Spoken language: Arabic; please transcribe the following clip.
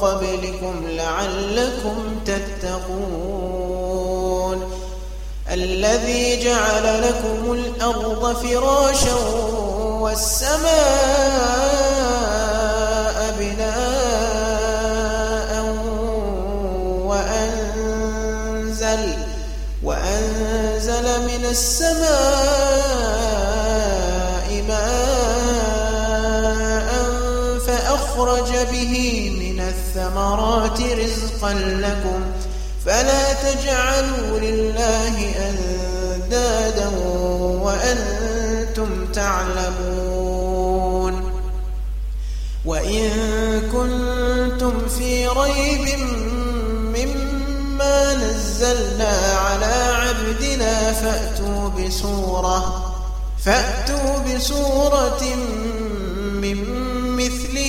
قبلكم لعلكم تتقون. الذي جعل لكم الأرض فراشا والسماء بناء وأنزل وأنزل من السماء ماء فأخرج به من الثمرات رزقا لكم فلا تجعلوا لله أندادا وأنتم تعلمون وإن كنتم في ريب مما نزلنا على عبدنا فأتوا بسورة فأتوا بسورة